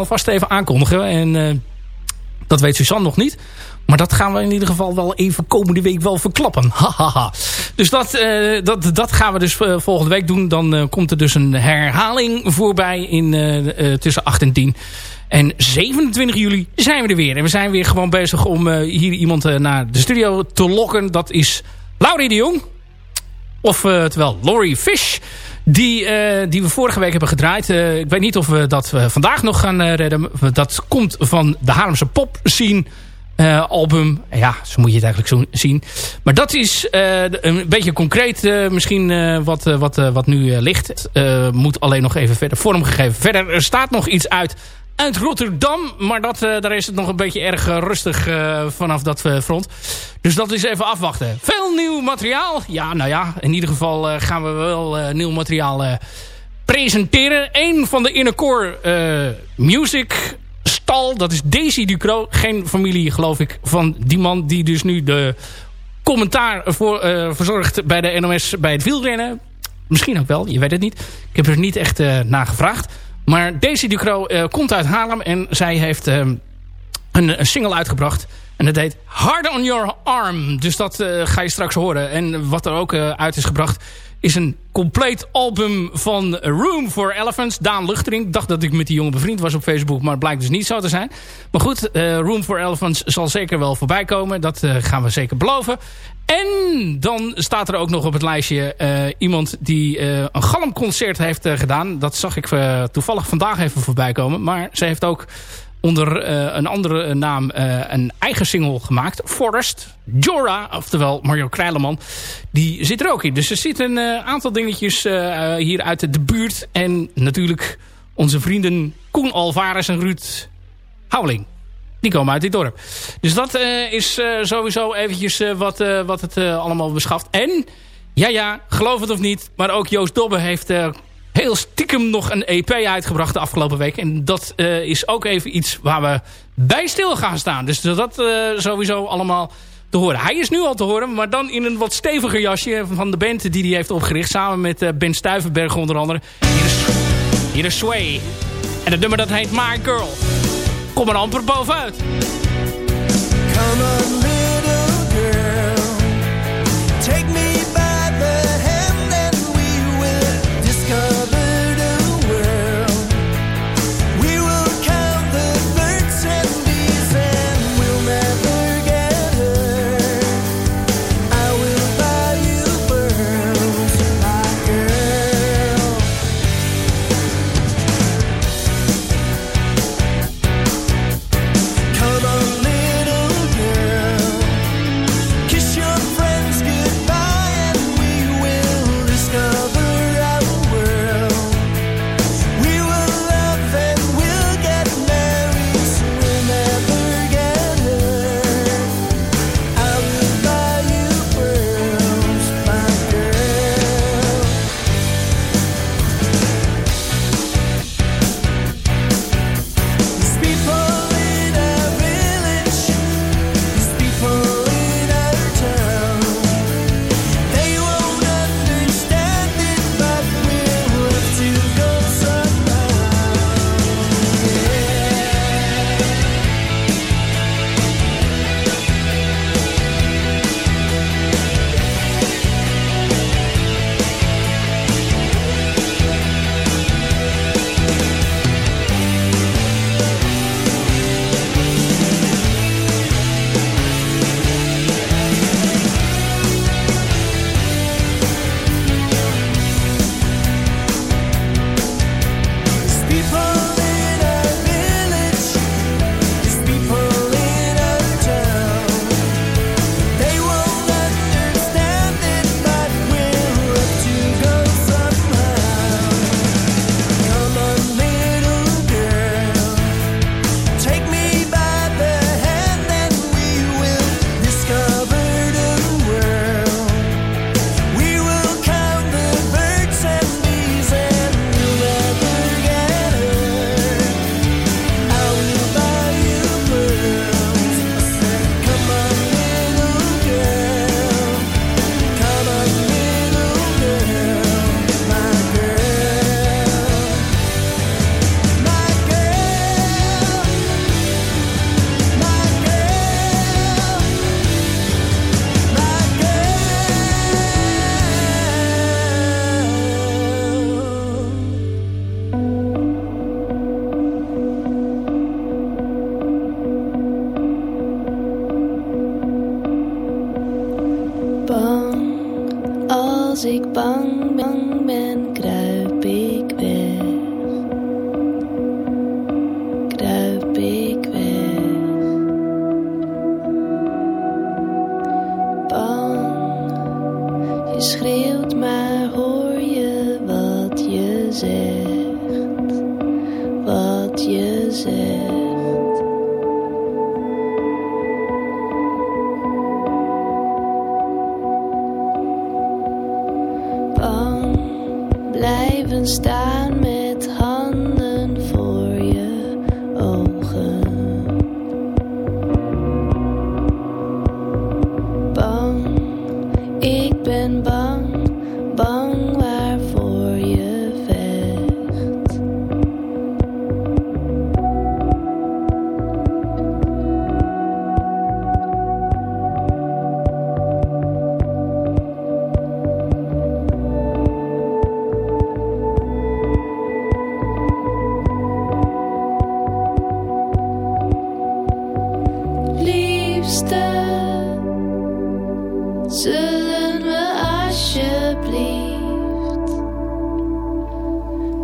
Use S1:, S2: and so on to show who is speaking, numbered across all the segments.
S1: alvast even aankondigen. En dat weet Suzanne nog niet. Maar dat gaan we in ieder geval wel even komende week wel verklappen. Dus dat, dat, dat gaan we dus volgende week doen. Dan komt er dus een herhaling voorbij in, tussen 8 en 10. En 27 juli zijn we er weer. En we zijn weer gewoon bezig om hier iemand naar de studio te lokken. Dat is Laurie de Jong. Of terwijl Laurie Fish. Die, uh, die we vorige week hebben gedraaid. Uh, ik weet niet of we dat vandaag nog gaan redden. Dat komt van de Haarlemse pop scene album. Ja, zo moet je het eigenlijk zo zien. Maar dat is een beetje concreet misschien wat, wat, wat nu ligt. moet alleen nog even verder vormgegeven. Verder er staat nog iets uit uit Rotterdam. Maar dat, uh, daar is het nog een beetje erg uh, rustig uh, vanaf dat front. Dus dat is even afwachten. Veel nieuw materiaal. Ja, nou ja, in ieder geval gaan we wel nieuw materiaal presenteren. Een van de Innercore Music stal, dat is Daisy Ducro. Geen familie, geloof ik, van die man die dus nu de commentaar voor, verzorgt bij de NOS bij het wielrennen. Misschien ook wel, je weet het niet. Ik heb er niet echt naar gevraagd. Maar Daisy Ducro uh, komt uit Haarlem en zij heeft uh, een, single uitgebracht. En dat heet Hard on Your Arm. Dus dat uh, ga je straks horen. En wat er ook uit is gebracht is een compleet album van Room for Elephants. Daan Luchtering. dacht dat ik met die jongen bevriend was op Facebook. Maar het blijkt dus niet zo te zijn. Maar goed, uh, Room for Elephants zal zeker wel voorbij komen. Dat uh, gaan we zeker beloven. En dan staat er ook nog op het lijstje uh, iemand die een galmconcert heeft gedaan. Dat zag ik toevallig vandaag even voorbij komen. Maar ze heeft ook onder uh, een andere naam uh, een eigen single gemaakt. Forest. Jora, oftewel Mario Krijleman. Die zit er ook in. Dus er zitten een aantal dingetjes hier uit de buurt. En natuurlijk onze vrienden Koen Alvarez en Ruud Houweling. Die komen uit dit dorp. Dus dat is sowieso eventjes wat, wat het allemaal beschaft. En, ja ja, geloof het of niet. Maar ook Joost Dobbe heeft heel stiekem nog een EP uitgebracht de afgelopen week. En dat uh, is ook even iets waar we bij stil gaan staan. Dus dat uh, sowieso allemaal te horen. Hij is nu al te horen, maar dan in een wat steviger jasje van de band die hij heeft opgericht. Samen met uh, Ben Stuivenberg onder andere. Hier is, hier is Sway. En het nummer dat heet My Girl. Kom er amper bovenuit. Come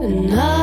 S2: een nachtje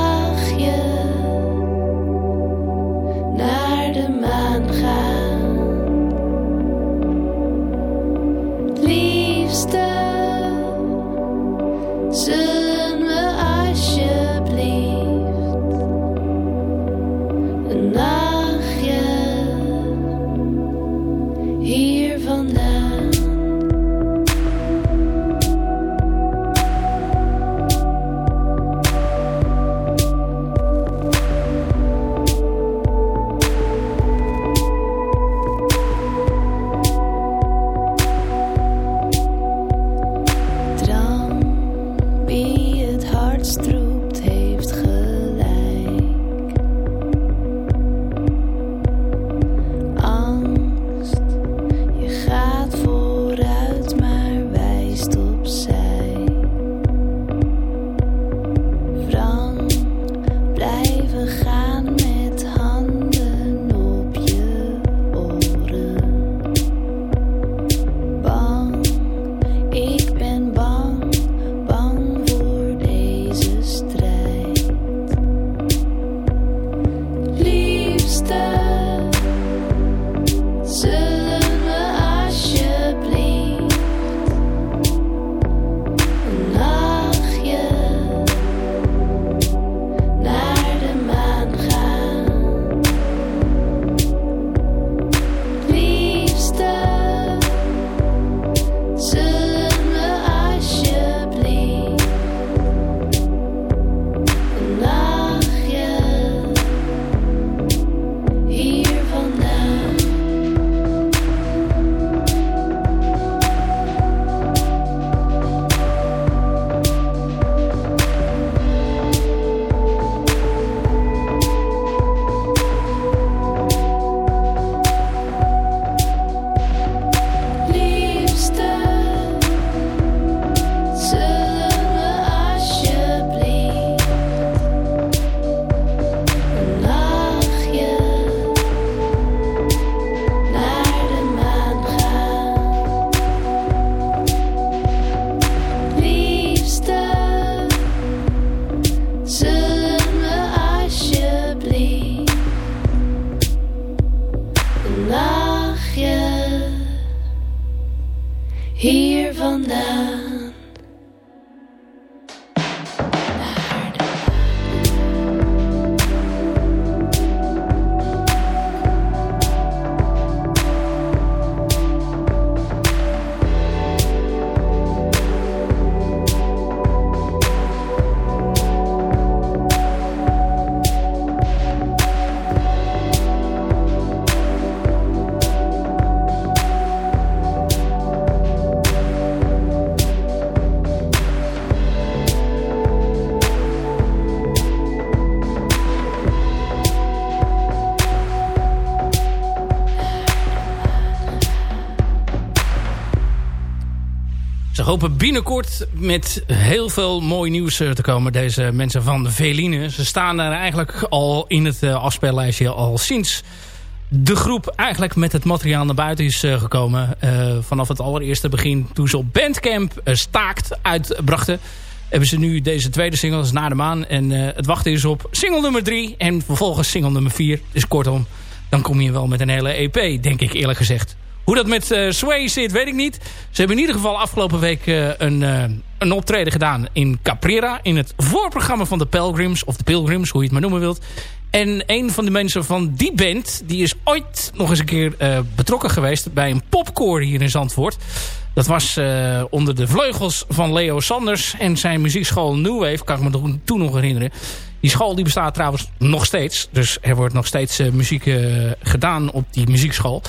S1: hopen binnenkort met heel veel mooi nieuws eh, te komen. Deze mensen van Veline. Ze staan er eigenlijk al in het uh, afspeellijstje al sinds de groep eigenlijk met het materiaal naar buiten is gekomen. vanaf het allereerste begin toen ze op Bandcamp staakt uitbrachten hebben ze nu deze tweede single, is Na de Maan. En het wachten is op single nummer 3 en vervolgens single nummer 4. Dus kortom, dan kom je wel met een hele EP, denk ik eerlijk gezegd. Hoe dat met uh, Sway zit, weet ik niet. Ze hebben in ieder geval afgelopen week uh, een, een optreden gedaan in Caprera. In het voorprogramma van de Pilgrims, of de Pilgrims, hoe je het maar noemen wilt. En een van de mensen van die band... die is ooit nog eens een keer uh, betrokken geweest... bij een popcore hier in Zandvoort. Dat was uh, onder de vleugels van Leo Sanders... en zijn muziekschool New Wave, kan ik me toen nog herinneren. Die school die bestaat trouwens nog steeds. Dus er wordt nog steeds uh, muziek gedaan op die muziekschool.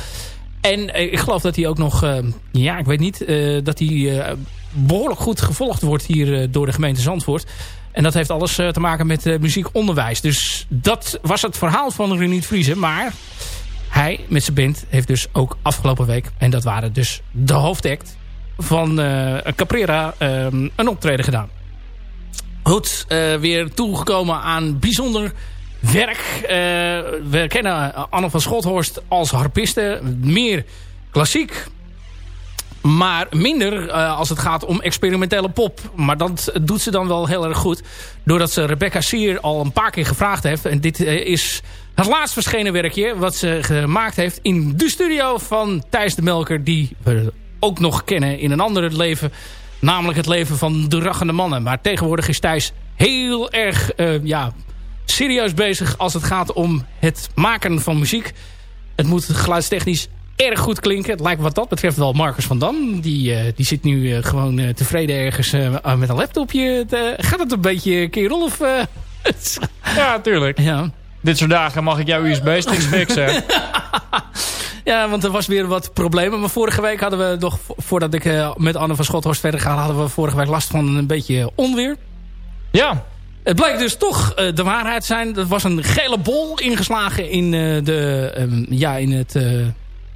S1: En ik geloof dat hij ook nog... ja, ik weet niet... dat hij behoorlijk goed gevolgd wordt hier door de gemeente Zandvoort... En dat heeft alles eh, te maken met muziekonderwijs. Dus dat was het verhaal van Reniet Vriezen. Maar hij met zijn band heeft dus ook afgelopen week... en dat waren dus de hoofdact van Caprera... Um, een optreden gedaan. Goed, weer toegekomen aan bijzonder werk. we kennen Anne van Schothorst als harpiste. Meer klassiek, maar minder uh, als het gaat om experimentele pop. Maar dat doet ze dan wel heel erg goed. Doordat ze Rebecca Sier al een paar keer gevraagd heeft. En dit is het laatst verschenen werkje wat ze gemaakt heeft in de studio van Thijs de Melker. Die we ook nog kennen in een ander leven. Namelijk het leven van de raggende mannen. Maar tegenwoordig is Thijs heel erg ja, serieus bezig als het gaat om het maken van muziek. Het moet geluidstechnisch erg goed klinken. Het lijkt wat dat betreft wel Marcus van Dam. Die, uh, die zit nu uh, gewoon uh, tevreden ergens met een laptopje. Te, gaat het een beetje kerel of...
S3: ja, tuurlijk. Ja. Dit soort dagen mag ik jouw USB-sticks fixen.
S1: ja, want er was weer wat problemen. Maar vorige week hadden we nog, voordat ik met Anne van Schothorst verder ga... hadden we vorige week last van een beetje onweer.
S3: Ja.
S1: Het blijkt dus toch de waarheid zijn. Er was een gele bol ingeslagen in, de, um, ja, in het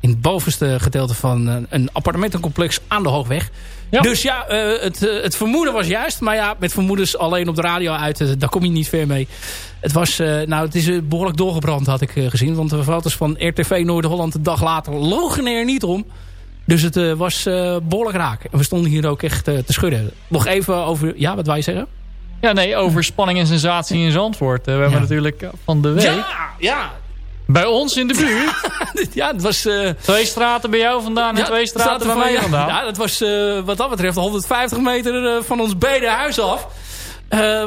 S1: in het bovenste gedeelte van een, een appartementencomplex aan de Hoogweg. Dus ja, het, het vermoeden was juist. Maar ja, met vermoedens alleen op de radio uit, daar kom je niet ver mee. Het was, nou, het is behoorlijk doorgebrand, had ik gezien. Want de foto's van RTV Noord-Holland een dag later logen er niet om. Dus het was behoorlijk raak. En we stonden hier ook echt te schudden. Nog even over, ja, wat wij zeggen?
S3: Ja, nee, over spanning en sensatie in Zandvoort. we hebben natuurlijk van de week...
S1: Ja, ja,
S3: bij ons in de buurt?
S1: ja, het was... Uh,
S3: twee straten bij jou vandaan en twee straten bij mij vandaan.
S1: Ja, dat was uh, wat dat betreft 150 meter uh, van ons beide huis af.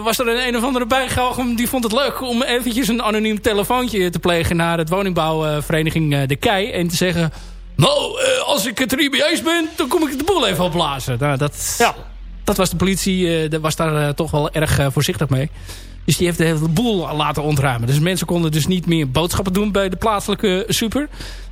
S1: was er een een of andere bijgelgem die vond het leuk om eventjes een anoniem telefoontje te plegen naar het woningbouwvereniging De Kei. En te zeggen, nou, als ik het er niet mee eens ben, dan kom ik de boel even opblazen. Nou, dat, ja. Dat was de politie, was daar toch wel erg voorzichtig mee. Dus die heeft de hele boel laten ontruimen. Dus mensen konden dus niet meer boodschappen doen bij de plaatselijke super.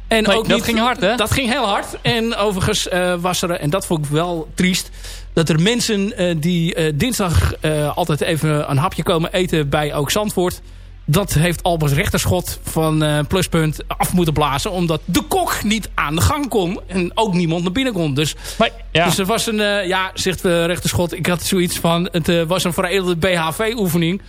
S3: En ook dat ging hard, hè?
S1: Dat ging heel hard. En overigens uh, was er, en dat vond ik wel triest... dat er mensen uh, die uh, dinsdag altijd even een hapje komen eten bij Ook Zandvoort... dat heeft Albers Rechterschot van Pluspunt af moeten blazen... omdat de kok niet aan de gang kon en ook niemand naar binnen kon. Dus, maar, ja. dus er was een, ja, zegt Rechterschot... ik had zoiets van, het was een veredelde BHV-oefening...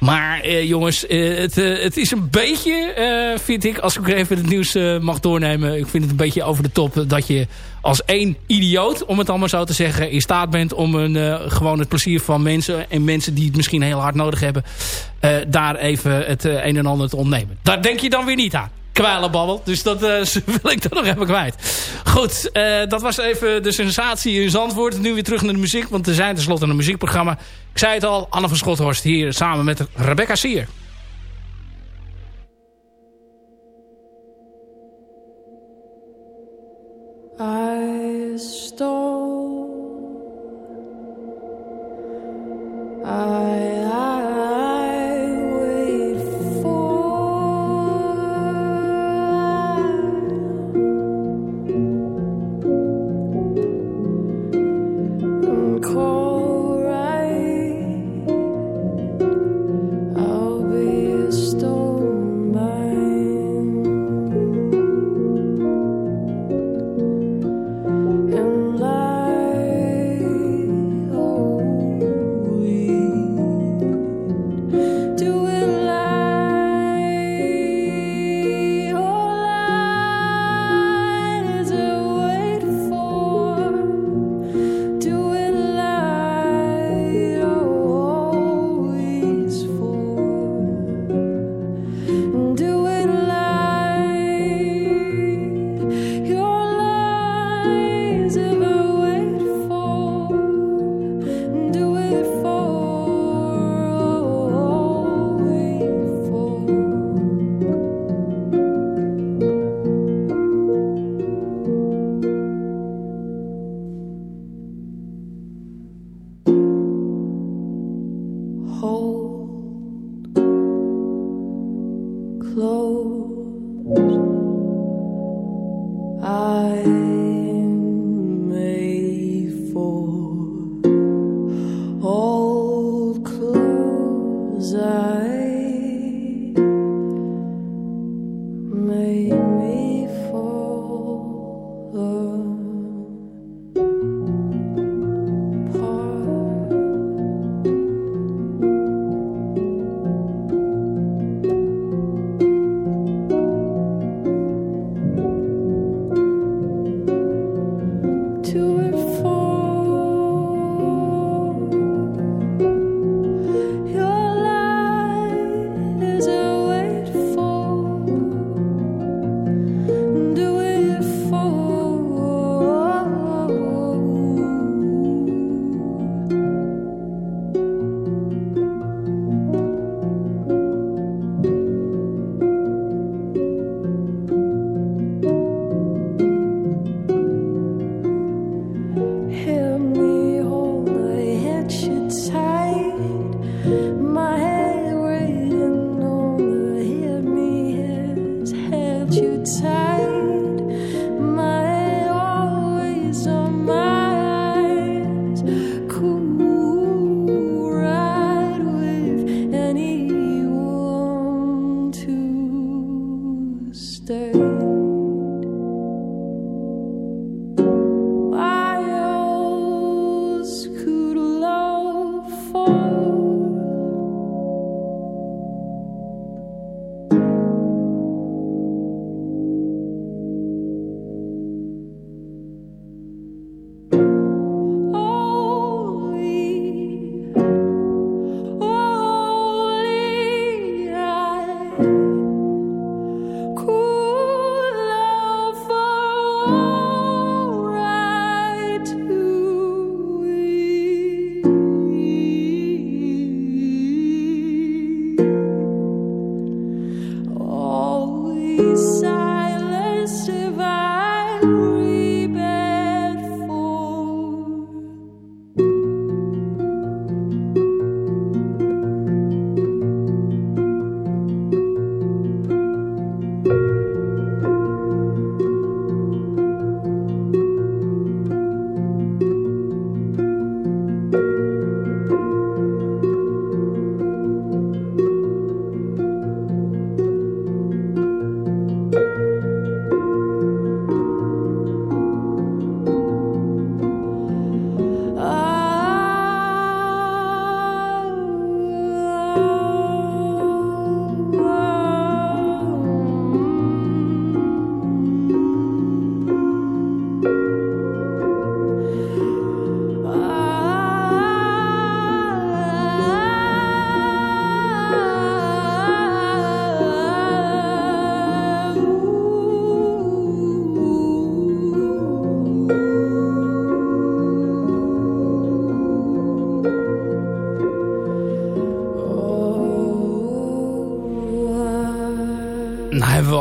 S1: Maar eh, jongens, eh, het, eh, het is een beetje, eh, vind ik, als ik even het nieuws eh, mag doornemen. Ik vind het een beetje over de top dat je als één idioot, om het allemaal zo te zeggen, in staat bent om een, gewoon het plezier van mensen en mensen die het misschien heel hard nodig hebben, daar even het een en ander te ontnemen. Daar denk je dan weer niet aan kwijlenbabbel. Dus dat uh, wil ik er nog even kwijt. Goed, uh, dat was even de sensatie in Zandvoort. Nu weer terug naar de muziek, want er zijn tenslotte een muziekprogramma. Ik zei het al, Anne van Schothorst hier samen met Rebecca Sier.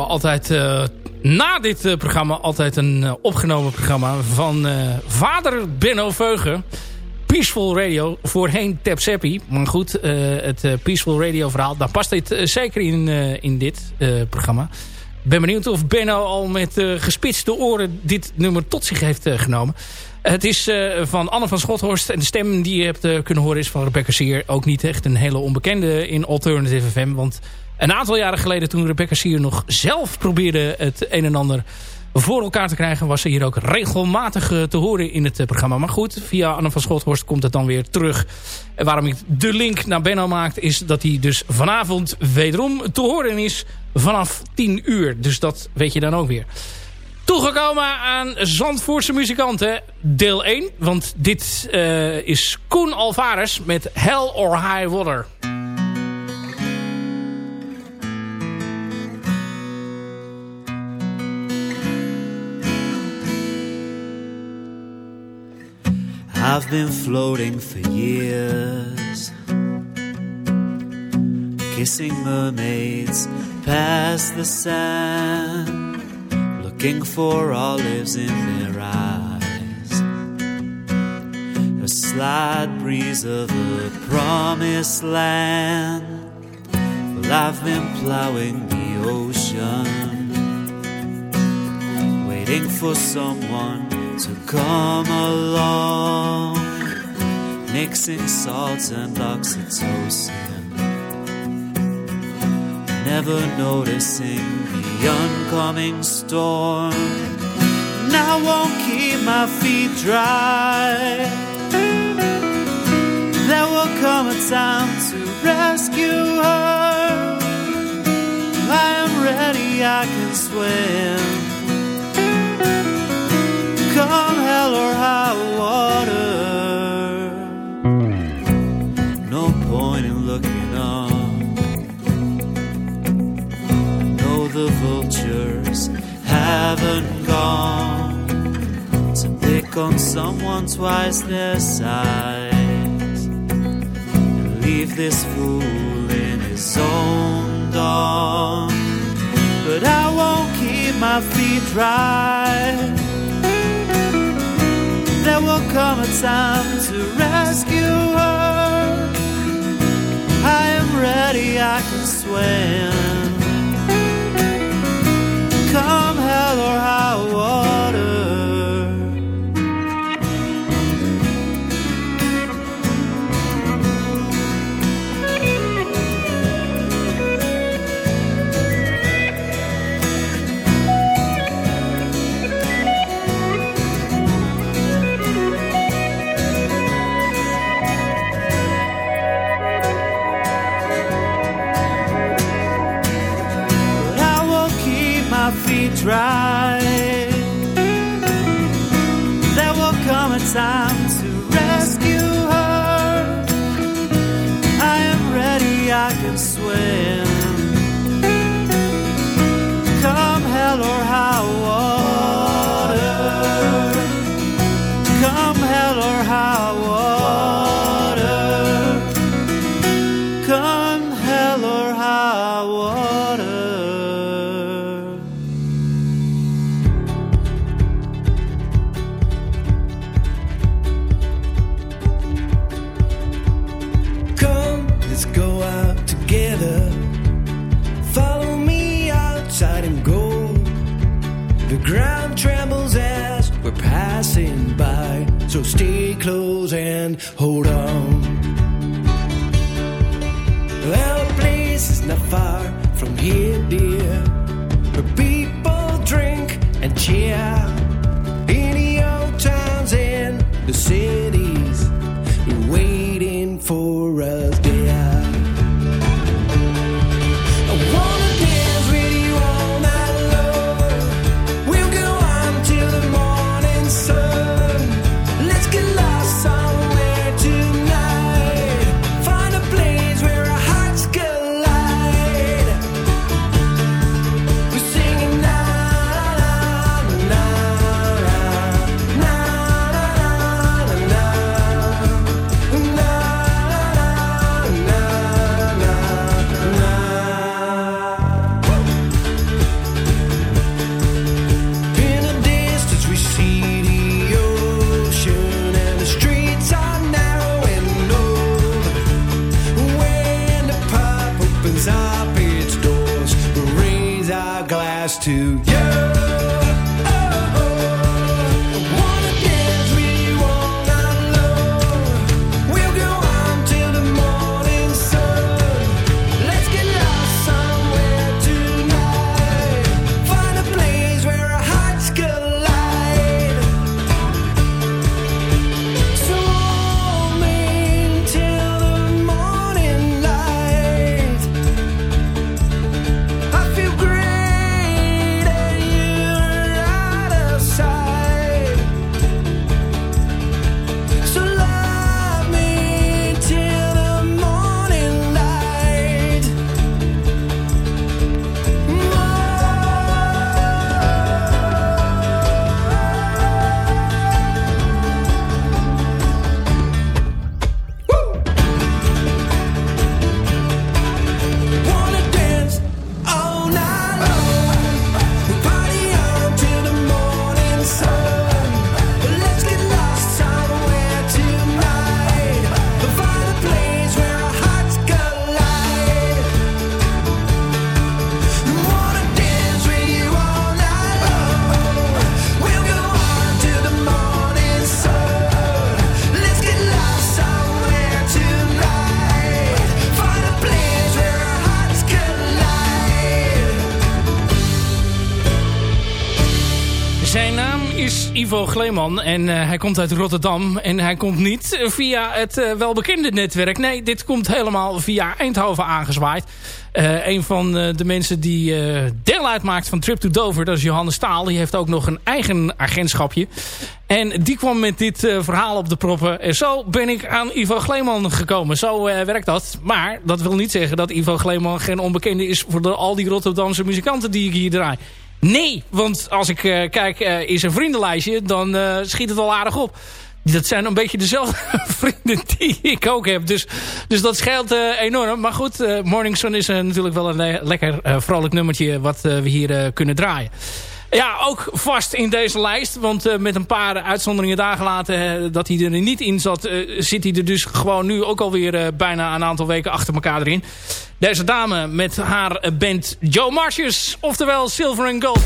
S1: Altijd uh, na dit uh, programma altijd een uh, opgenomen programma van vader Benno Veugen. Peaceful Radio, voorheen Tap Seppi. Maar goed, het Peaceful Radio verhaal, daar past dit zeker in, in dit programma. Ik ben benieuwd of Benno al met gespitste oren dit nummer tot zich heeft genomen. Het is van Anne van Schothorst. En de stem die je hebt kunnen horen is van Rebecca Sier. Ook niet echt een hele onbekende in Alternative FM. Want een aantal jaren geleden toen Rebecca Sier nog zelf probeerde het een en ander voor elkaar te krijgen... was ze hier ook regelmatig eh, te horen in het eh, programma. Maar goed, via Anne van Schothorst komt het dan weer terug. En waarom ik de link naar Benno maak... is dat hij dus vanavond wederom te horen is vanaf 10 uur. Dus dat weet je dan ook weer. Toegekomen aan Zandvoortse muzikanten, deel 1. Want dit uh, is Koen Alvarez met Hell or High Water.
S4: I've been floating for years, kissing mermaids past the sand, looking for olives in their eyes. A slight breeze of a promised land. Well, I've been plowing the ocean, waiting for someone so come along, mixing salts and oxytocin. Never noticing the oncoming storm. Now I won't keep my feet dry. There will come a time to rescue her. I am ready, I can swim. hell or high water. No point in looking up. No, the vultures haven't gone to pick on someone twice their size and leave this fool in his own dawn. But I won't keep my feet dry will come a time to rescue her. I am ready, I can swim. Come hell or high
S5: try. hold on.
S2: Gleeman en eh, hij komt uit Rotterdam. En hij komt niet via het eh, welbekende netwerk. Nee, dit komt helemaal via Eindhoven aangezwaaid. Eh, een van de mensen die deel uitmaakt van Trip to Dover, dat is Johannes Staal. Die heeft ook nog een eigen agentschapje. En die kwam met dit verhaal op de proppen. En zo ben ik aan Ivo Gleeman gekomen. Zo werkt dat. Maar dat wil niet zeggen dat Ivo Gleeman geen onbekende is... voor de, al die Rotterdamse muzikanten die ik hier draai. Nee, want als ik eh, kijk eh, in zijn vriendenlijstje... dan eh, schiet het al aardig op. Dat zijn een beetje dezelfde vrienden die ik ook heb. Dus, dus dat scheelt enorm. Maar goed, Morning Sun is natuurlijk wel een le- lekker vrolijk nummertje... wat we hier kunnen draaien. Ja, ook vast in deze lijst. Want eh, met een paar uitzonderingen dagen later eh, dat hij er niet in zat... eh, zit hij er dus gewoon nu ook alweer bijna een aantal weken achter elkaar erin. Deze dame met haar band Joe Marcius. Oftewel Silver and Gold.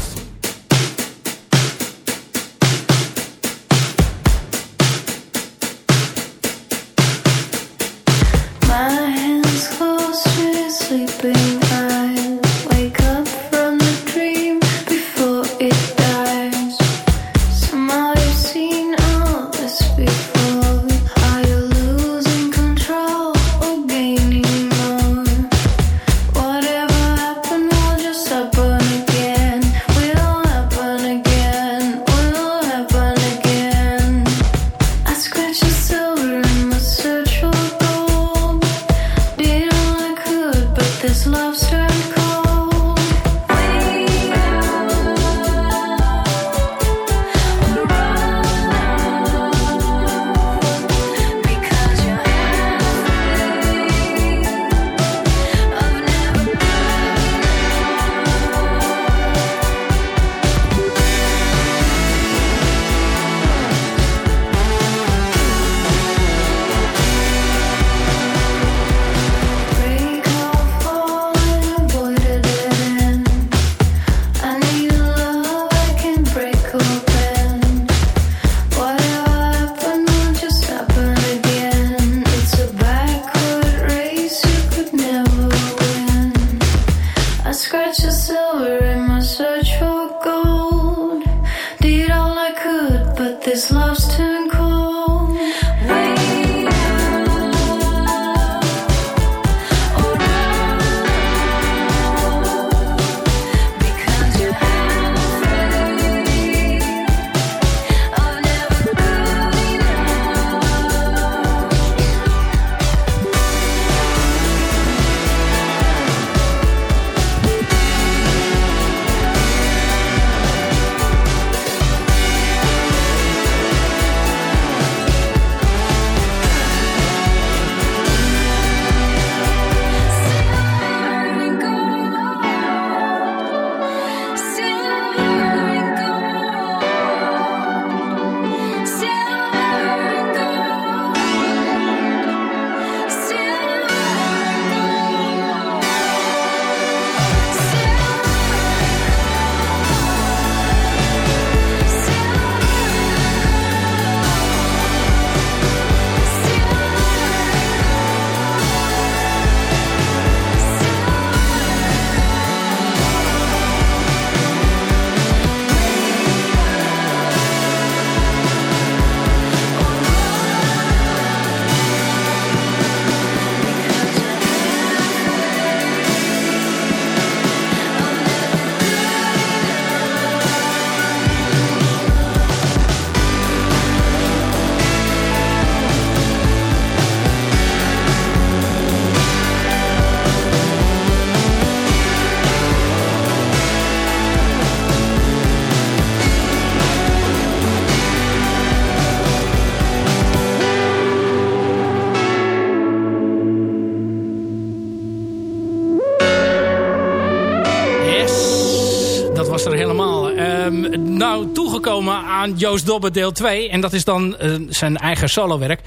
S2: Toegekomen aan Joost Dobbe deel 2. En dat is dan eh, zijn eigen solowerk.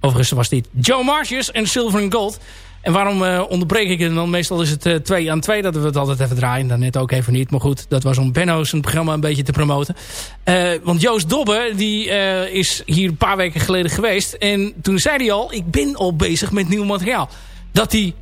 S2: Overigens was dit Joe Marcius en Silver and Gold. En waarom eh, onderbreek ik het dan? Meestal is het 2 aan 2 dat we het altijd even draaien. Net ook even niet. Maar goed, dat was om Benno's een programma een beetje te promoten. Eh, want Joost Dobbe, die eh, is hier een paar weken geleden geweest. En toen zei hij al, ik ben al bezig met nieuw materiaal. Dat hij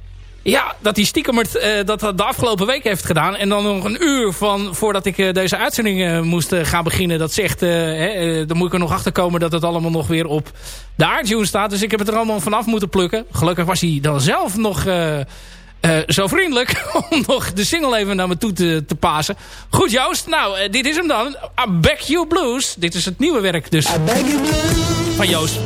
S1: Ja, dat hij stiekem het, eh, dat dat de afgelopen week heeft gedaan. En dan nog een uur van voordat ik eh, deze uitzending eh, moest gaan beginnen. Dat zegt, hè, dan moet ik er nog achter komen dat het allemaal nog weer op de iTunes staat. Dus ik heb het er allemaal vanaf moeten plukken. Gelukkig was hij dan zelf nog zo vriendelijk om nog de single even naar me toe te, te pasen. Goed Joost, nou dit is hem dan. I Back You Blues. Dit is het nieuwe werk dus van Joost.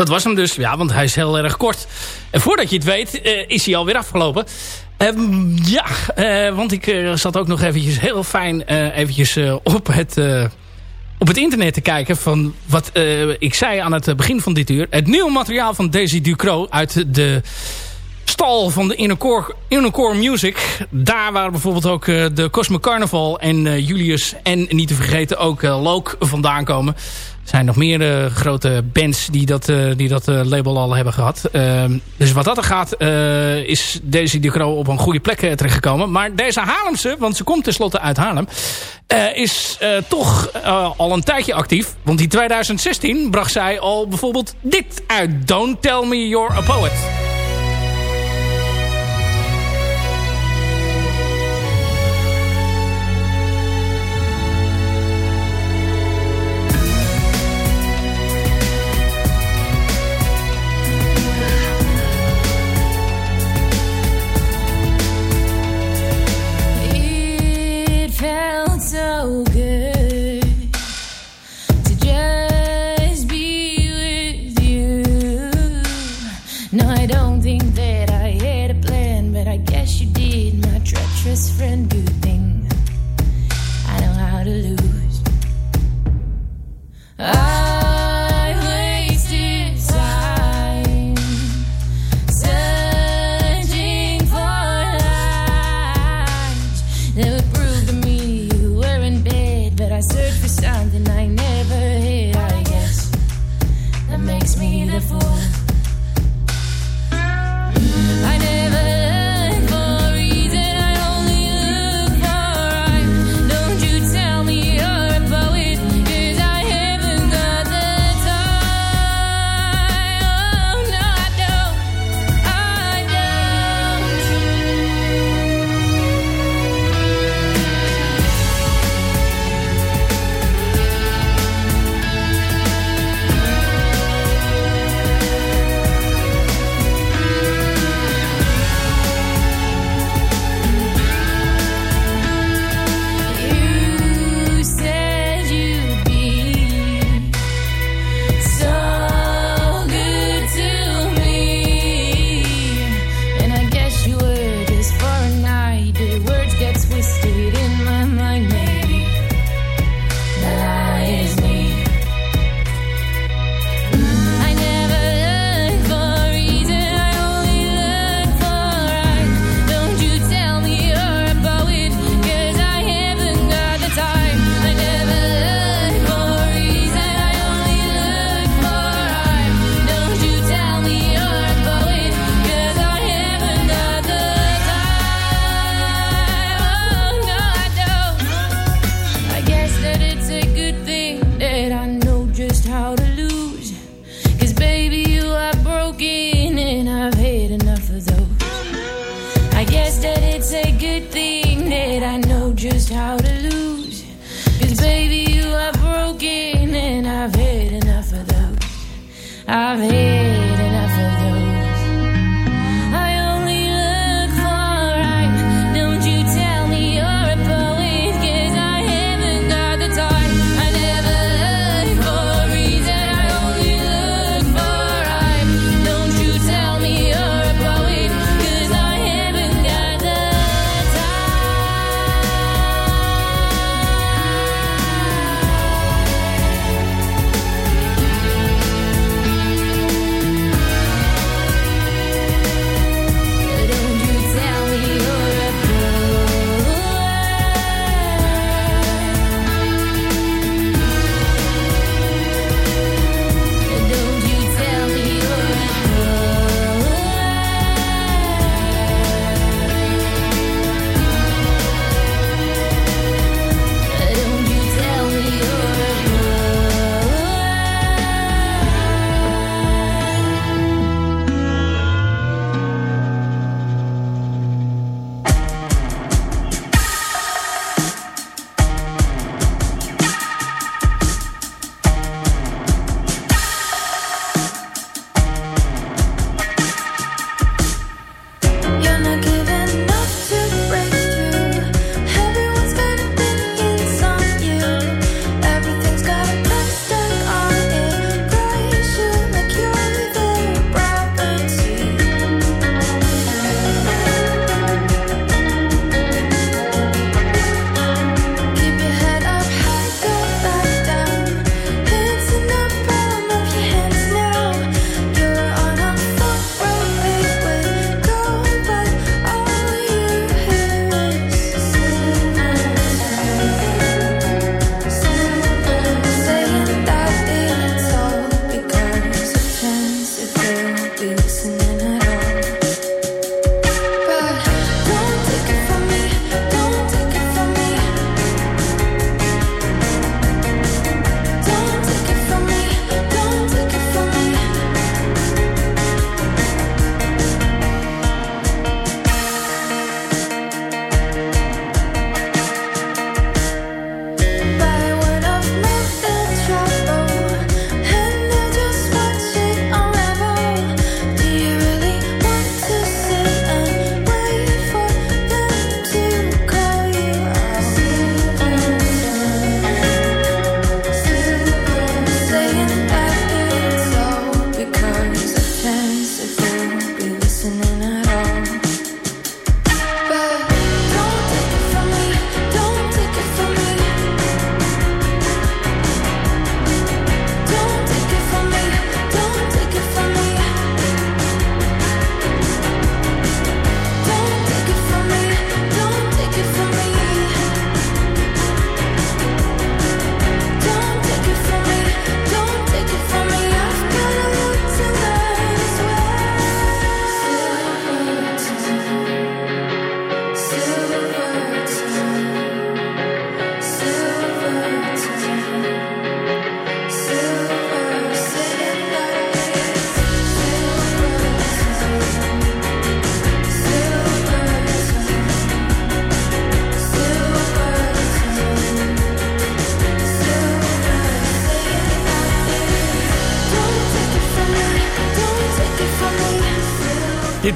S1: Dat was hem dus, ja, want hij is heel erg kort. En voordat je het weet, eh, is hij alweer afgelopen. Ehm, ja, eh, want ik eh, zat ook nog eventjes heel fijn eventjes, op, het, op het internet te kijken... van wat ik zei aan het begin van dit uur. Het nieuwe materiaal van Daisy Ducro uit de stal van de Innercore, Innercore Music. Daar waar bijvoorbeeld ook de Cosmic Carnival en Julius... en niet te vergeten ook Loke vandaan komen. Zijn nog meer eh, grote bands die dat, eh, die dat eh, label al hebben gehad. Ehm, dus wat dat er gaat, is Daisy de Croo op een goede plek terechtgekomen. Maar deze Haarlemse, want ze komt tenslotte uit Haarlem... is toch al een tijdje actief. Want in 2016 bracht zij al bijvoorbeeld dit uit. Don't Tell Me You're a Poet.
S6: Treacherous friend. Good thing I know how to lose. I
S2: how to. Cause baby, you are broken and I've had enough of those. I've had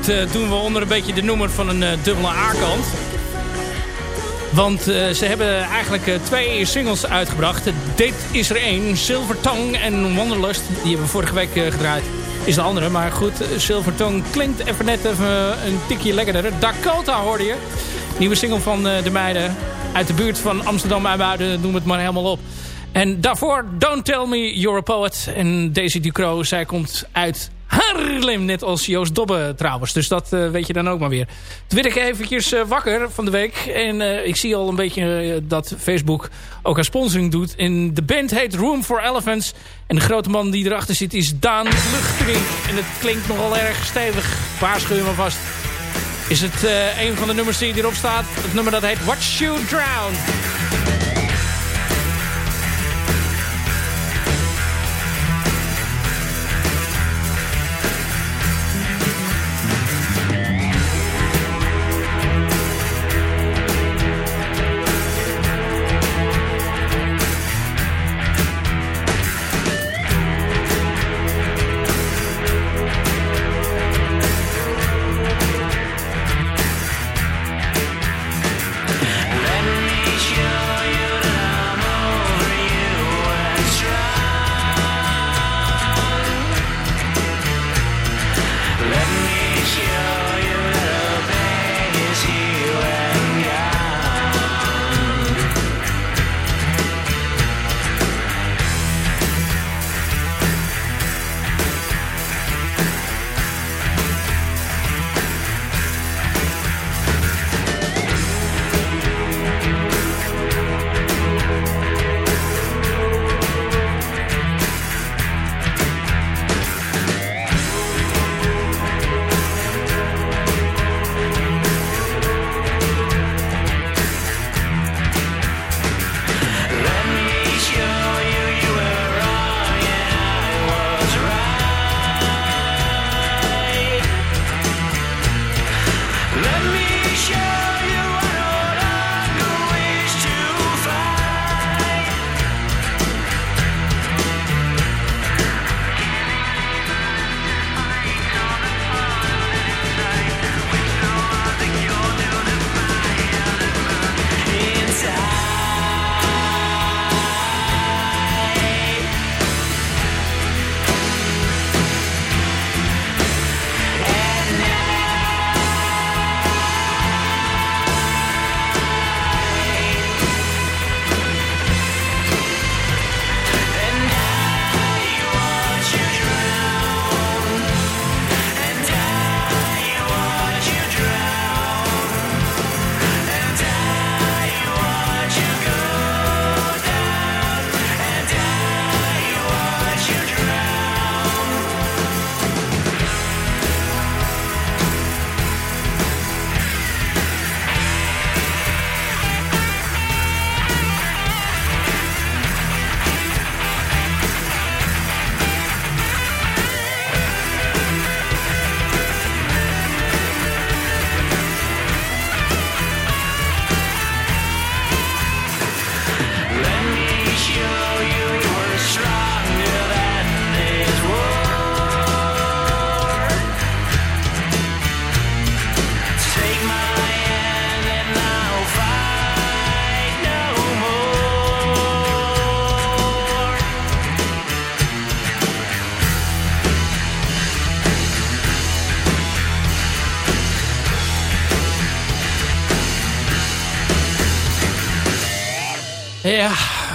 S1: Eh, doen we onder een beetje de noemer van een eh, dubbele A-kant. Want eh, ze hebben eigenlijk twee singles uitgebracht. Dit is er één. Silver Tongue en Wanderlust. Die hebben we vorige week gedraaid. Is de andere. Maar goed, Silver Tongue klinkt even net even een tikje lekkerder. Dakota hoorde je. Nieuwe single van de meiden. Uit de buurt van Amsterdam Uimuiden. Noem het maar helemaal op. En daarvoor Don't Tell Me You're a Poet. En Daisy Ducro, zij komt uit Haarlem. Net als Joost Dobbe trouwens. Dus dat eh, weet je dan ook maar weer. Toen werd ik eventjes eh, wakker van de week. En eh, ik zie al een beetje dat Facebook ook aan sponsoring doet. En de band heet Room for Elephants. En de grote man die erachter zit is Daan Luchtering. En het klinkt nogal erg stevig. Waarschuw je maar vast. Is het een van de nummers die erop staat. Het nummer dat heet Watch You Drown.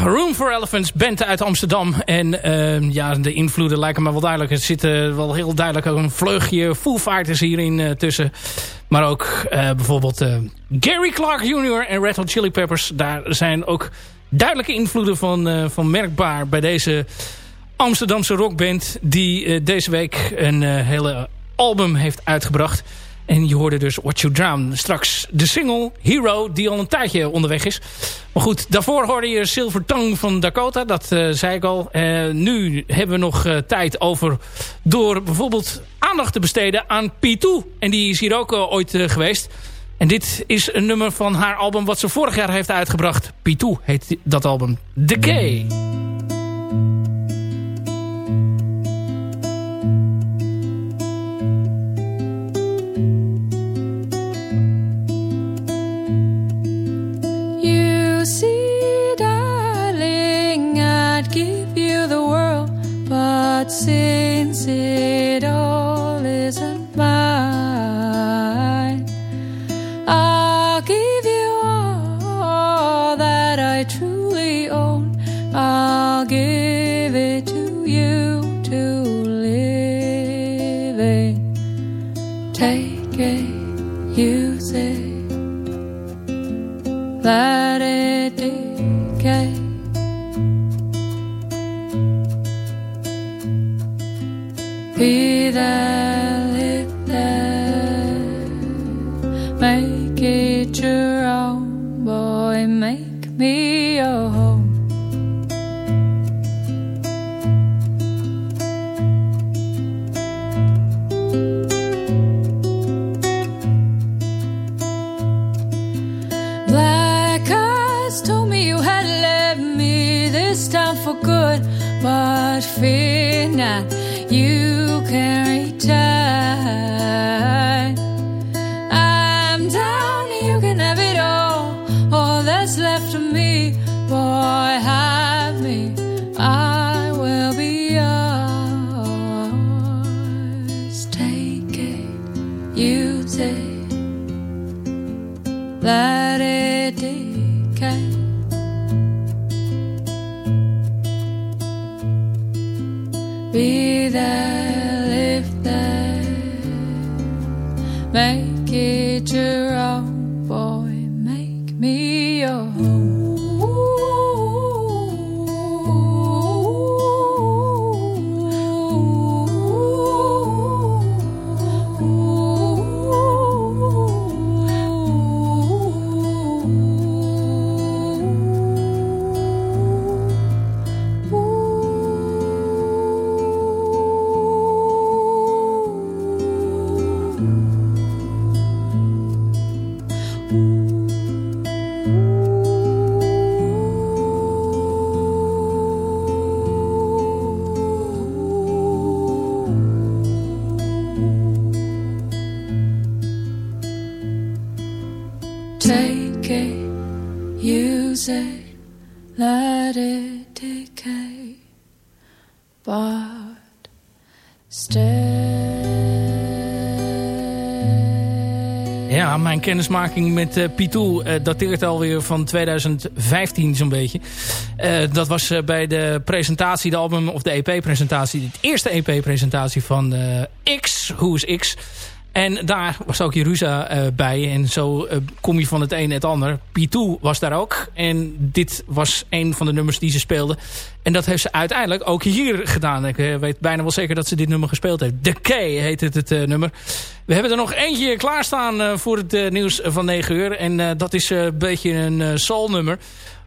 S1: Room for Elephants, band uit Amsterdam. En uh, ja, de invloeden lijken me wel duidelijk. Er zit wel heel duidelijk een vleugje Foo Fighters hierin uh, tussen. Maar ook bijvoorbeeld Gary Clark Jr. en Red Hot Chili Peppers. Daar zijn ook duidelijke invloeden van, van merkbaar bij deze Amsterdamse rockband... die deze week een hele album heeft uitgebracht... En je hoorde dus What You Drown. Straks de single Hero, die al een tijdje onderweg is. Maar goed, daarvoor hoorde je Silver Tongue van Dakota. Dat uh, zei ik al. Uh, nu hebben we nog uh, tijd over door bijvoorbeeld aandacht te besteden aan P2. En die is hier ook ooit geweest. En dit is een nummer van haar album wat ze vorig jaar heeft uitgebracht. P2 heet dat album. Decay.
S6: But since it all isn't mine, I'll give you all that I truly own. I'll give it to you to live in. Take it, use it, let it It your own, oh boy. Make me your home. Black eyes told me you had left me this time for good, but fear not you can Take it, use let it decay. But.
S1: Ja, mijn kennismaking met uh, Pitou uh, dateert alweer van 2015 zo'n beetje. Uh, dat was bij de presentatie, de album of de EP-presentatie. De eerste EP-presentatie van X, Who is X... En daar was ook Jeruza uh, bij. En zo uh, kom je van het een het ander. P2 was daar ook. En dit was een van de nummers die ze speelde. En dat heeft ze uiteindelijk ook hier gedaan. Ik uh, weet bijna wel zeker dat ze dit nummer gespeeld heeft. Decay heet het, het nummer. We hebben er nog eentje klaarstaan voor het nieuws van 9 uur. En dat is een beetje een soul-nummer.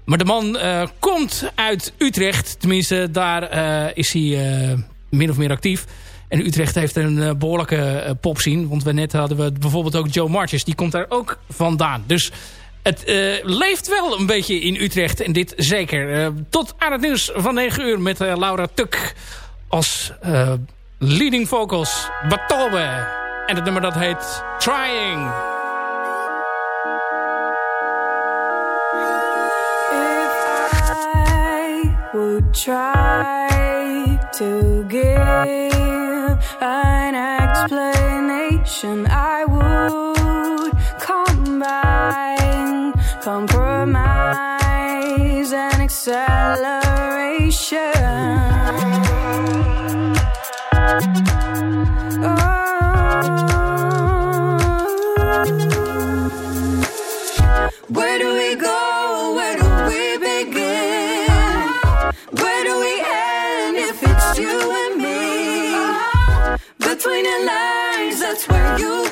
S1: Maar de man komt uit Utrecht. Tenminste, daar is hij min of meer actief. En Utrecht heeft een uh, behoorlijke uh, popscene. Want we net hadden we bijvoorbeeld ook Joe Marches. Die komt daar ook vandaan. Dus het uh, leeft wel een beetje in Utrecht. En dit zeker. tot aan het nieuws van 9 uur met Laura Tuk als leading vocals. Batobe. En het nummer dat heet Trying.
S7: Try an explanation I would combine, compromise, and acceleration. Oh. you